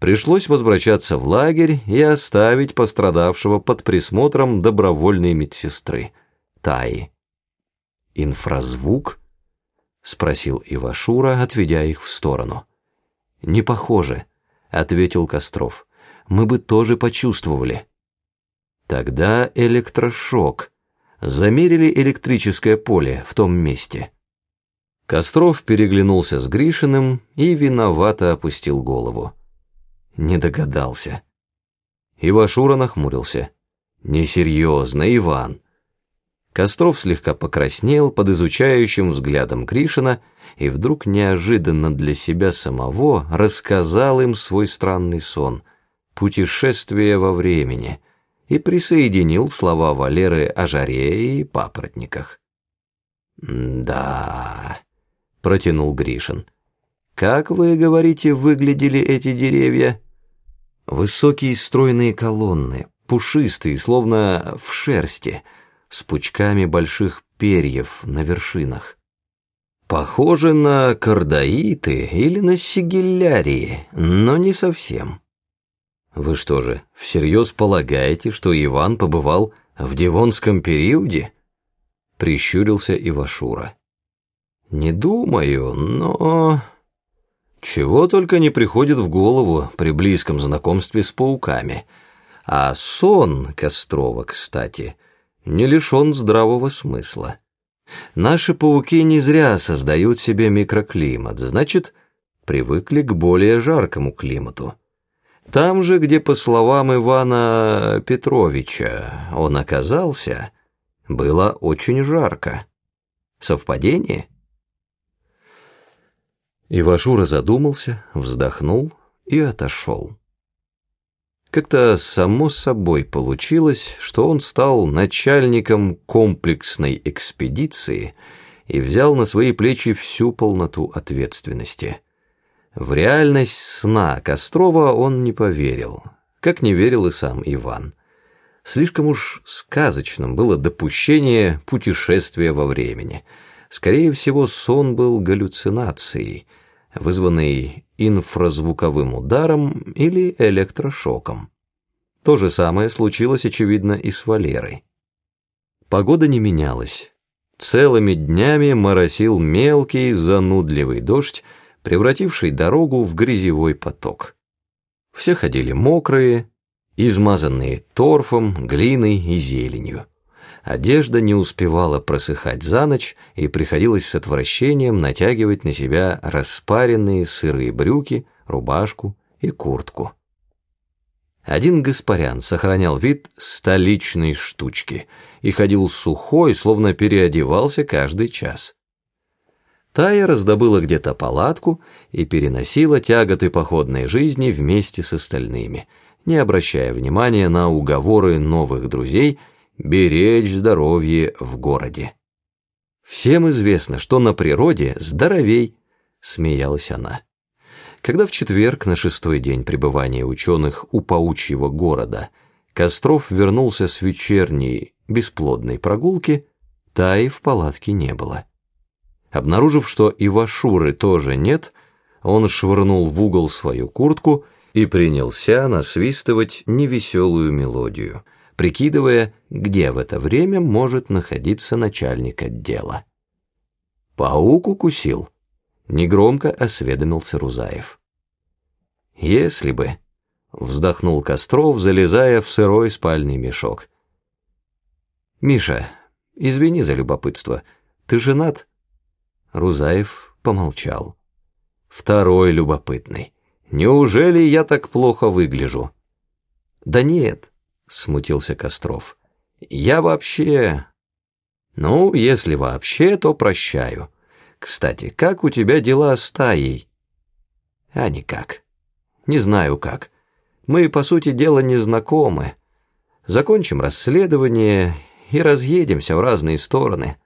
Пришлось возвращаться в лагерь и оставить пострадавшего под присмотром добровольной медсестры, Таи. «Инфразвук?» — спросил Ивашура, отведя их в сторону. «Не похоже», — ответил Костров. «Мы бы тоже почувствовали». Тогда электрошок. Замерили электрическое поле в том месте. Костров переглянулся с Гришиным и виновато опустил голову. Не догадался. Ивашура нахмурился. «Несерьезно, Иван». Костров слегка покраснел под изучающим взглядом Гришина и вдруг неожиданно для себя самого рассказал им свой странный сон «Путешествие во времени» и присоединил слова Валеры о жаре и папоротниках. «Да», — протянул Гришин, — «как вы, говорите, выглядели эти деревья?» Высокие стройные колонны, пушистые, словно в шерсти, с пучками больших перьев на вершинах. Похоже на кардаиты или на сигиллярии, но не совсем. Вы что же, всерьез полагаете, что Иван побывал в Девонском периоде? Прищурился Ивашура. Не думаю, но... Чего только не приходит в голову при близком знакомстве с пауками. А сон Кострова, кстати, не лишен здравого смысла. Наши пауки не зря создают себе микроклимат, значит, привыкли к более жаркому климату. Там же, где, по словам Ивана Петровича, он оказался, было очень жарко. Совпадение? Ивашура задумался, вздохнул и отошел. Как-то само собой получилось, что он стал начальником комплексной экспедиции и взял на свои плечи всю полноту ответственности – в реальность сна Кострова он не поверил, как не верил и сам Иван. Слишком уж сказочным было допущение путешествия во времени. Скорее всего, сон был галлюцинацией, вызванной инфразвуковым ударом или электрошоком. То же самое случилось, очевидно, и с Валерой. Погода не менялась. Целыми днями моросил мелкий, занудливый дождь, превративший дорогу в грязевой поток. Все ходили мокрые, измазанные торфом, глиной и зеленью. Одежда не успевала просыхать за ночь, и приходилось с отвращением натягивать на себя распаренные сырые брюки, рубашку и куртку. Один Гаспарян сохранял вид столичной штучки и ходил сухой, словно переодевался каждый час. Тая раздобыла где-то палатку и переносила тяготы походной жизни вместе с остальными, не обращая внимания на уговоры новых друзей беречь здоровье в городе. «Всем известно, что на природе здоровей», — смеялась она. Когда в четверг, на шестой день пребывания ученых у паучьего города, Костров вернулся с вечерней бесплодной прогулки, Таи в палатке не было. Обнаружив, что Ивашуры тоже нет, он швырнул в угол свою куртку и принялся насвистывать невеселую мелодию, прикидывая, где в это время может находиться начальник отдела. «Паук укусил», — негромко осведомился Рузаев. «Если бы», — вздохнул Костров, залезая в сырой спальный мешок. «Миша, извини за любопытство, ты женат?» Рузаев помолчал. Второй любопытный. Неужели я так плохо выгляжу? Да нет, смутился Костров. Я вообще... Ну, если вообще, то прощаю. Кстати, как у тебя дела с Таей? А никак. Не знаю как. Мы, по сути дела, не знакомы. Закончим расследование и разъедемся в разные стороны.